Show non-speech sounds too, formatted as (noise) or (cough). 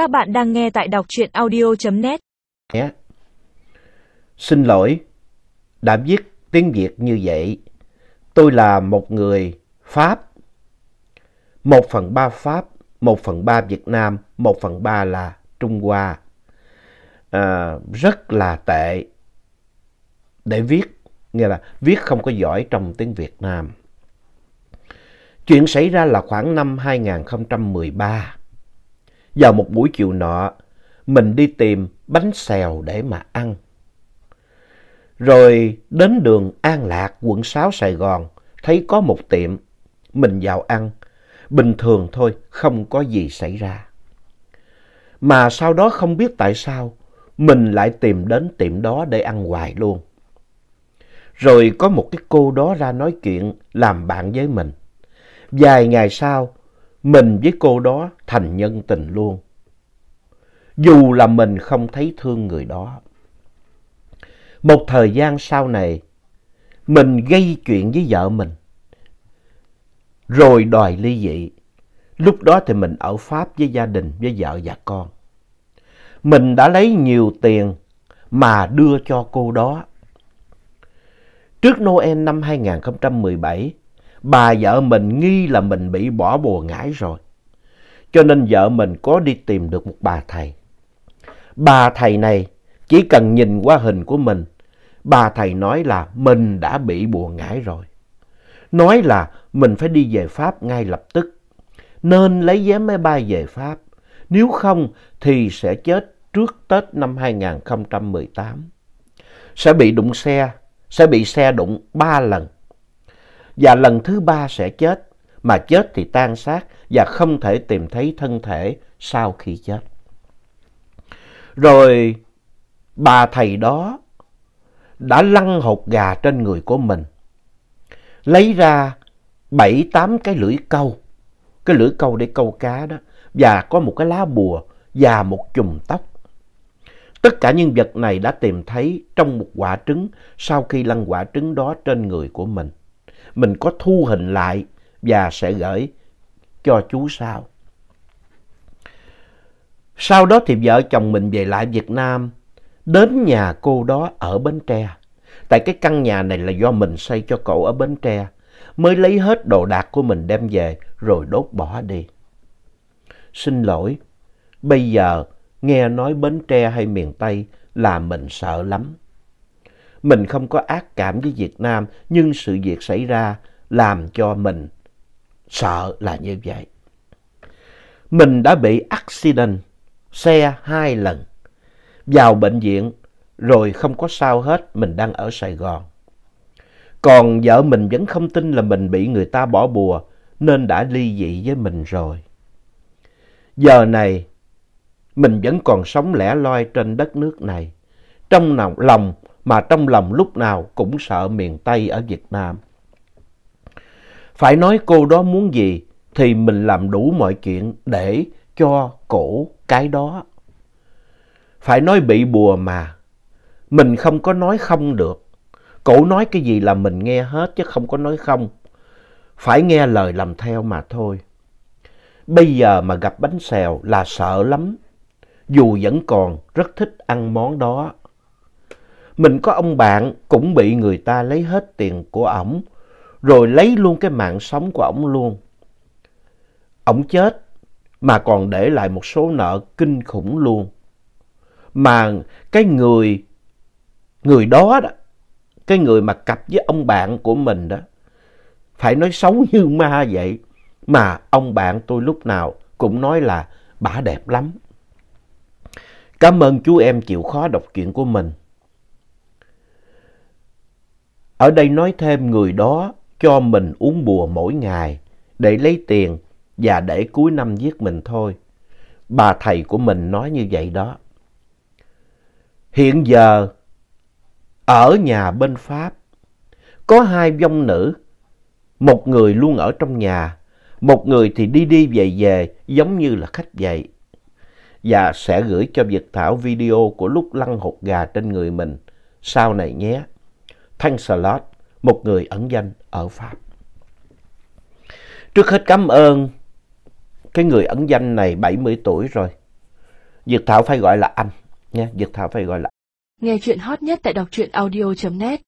Các bạn đang nghe tại đọc truyện audio.net. Xin lỗi, đã viết tiếng Việt như vậy. Tôi là một người Pháp. Một phần ba Pháp, một phần ba Việt Nam, một phần ba là Trung Hoa. À, rất là tệ để viết, nghĩa là viết không có giỏi trong tiếng Việt Nam. Chuyện xảy ra là khoảng năm 2013. Vào một buổi chiều nọ, mình đi tìm bánh xèo để mà ăn. Rồi đến đường An Lạc, quận 6 Sài Gòn, thấy có một tiệm. Mình vào ăn, bình thường thôi, không có gì xảy ra. Mà sau đó không biết tại sao, mình lại tìm đến tiệm đó để ăn hoài luôn. Rồi có một cái cô đó ra nói chuyện làm bạn với mình. Vài ngày sau, mình với cô đó thành nhân tình luôn. Dù là mình không thấy thương người đó. Một thời gian sau này, mình gây chuyện với vợ mình. Rồi đòi ly dị. Lúc đó thì mình ở Pháp với gia đình, với vợ và con. Mình đã lấy nhiều tiền mà đưa cho cô đó. Trước Noel năm 2017, bà vợ mình nghi là mình bị bỏ bùa ngải rồi. Cho nên vợ mình có đi tìm được một bà thầy. Bà thầy này chỉ cần nhìn qua hình của mình, bà thầy nói là mình đã bị bùa ngải rồi. Nói là mình phải đi về Pháp ngay lập tức, nên lấy vé máy bay về Pháp. Nếu không thì sẽ chết trước Tết năm 2018. Sẽ bị đụng xe, sẽ bị xe đụng ba lần và lần thứ ba sẽ chết, mà chết thì tan xác và không thể tìm thấy thân thể sau khi chết. Rồi bà thầy đó đã lăn hột gà trên người của mình, lấy ra bảy tám cái lưỡi câu, cái lưỡi câu để câu cá đó, và có một cái lá bùa và một chùm tóc. Tất cả những vật này đã tìm thấy trong một quả trứng sau khi lăn quả trứng đó trên người của mình mình có thu hình lại và sẽ gửi cho chú sau. Sau đó thì vợ chồng mình về lại Việt Nam, đến nhà cô đó ở Bến Tre. Tại cái căn nhà này là do mình xây cho cậu ở Bến Tre, mới lấy hết đồ đạc của mình đem về rồi đốt bỏ đi. Xin lỗi, bây giờ nghe nói Bến Tre hay miền Tây là mình sợ lắm. Mình không có ác cảm với Việt Nam, nhưng sự việc xảy ra làm cho mình sợ là như vậy. Mình đã bị accident xe hai lần, vào bệnh viện rồi không có sao hết, mình đang ở Sài Gòn. Còn vợ mình vẫn không tin là mình bị người ta bỏ bùa nên đã ly dị với mình rồi. Giờ này, mình vẫn còn sống lẻ loi trên đất nước này. Trong lòng mà trong lòng lúc nào cũng sợ miền Tây ở Việt Nam. Phải nói cô đó muốn gì thì mình làm đủ mọi chuyện để cho cổ cái đó. Phải nói bị bùa mà, mình không có nói không được. Cổ nói cái gì là mình nghe hết chứ không có nói không. Phải nghe lời làm theo mà thôi. Bây giờ mà gặp bánh xèo là sợ lắm. Dù vẫn còn rất thích ăn món đó. Mình có ông bạn cũng bị người ta lấy hết tiền của ổng, rồi lấy luôn cái mạng sống của ổng luôn. Ổng chết mà còn để lại một số nợ kinh khủng luôn. Mà cái người, người đó đó, cái người mà cặp với ông bạn của mình đó, phải nói xấu (laughs) như ma vậy. Mà ông bạn tôi lúc nào cũng nói là bả đẹp lắm. Cảm ơn chú em chịu khó đọc chuyện của mình. Ở đây nói thêm người đó cho mình uống bùa mỗi ngày để lấy tiền và để cuối năm giết mình thôi. Bà thầy của mình nói như vậy đó. Hiện giờ, ở nhà bên Pháp, có hai vong nữ. Một người luôn ở trong nhà, một người thì đi đi về về giống như là khách vậy. Và sẽ gửi cho Việt Thảo video của lúc lăn hột gà trên người mình sau này nhé. Thanks một người ẩn danh ở Pháp. Trước hết cảm ơn cái người ẩn danh này 70 tuổi rồi. Dược Thảo phải gọi là anh. Nha, Dược Thảo phải gọi là Nghe chuyện hot nhất tại đọc truyện audio.net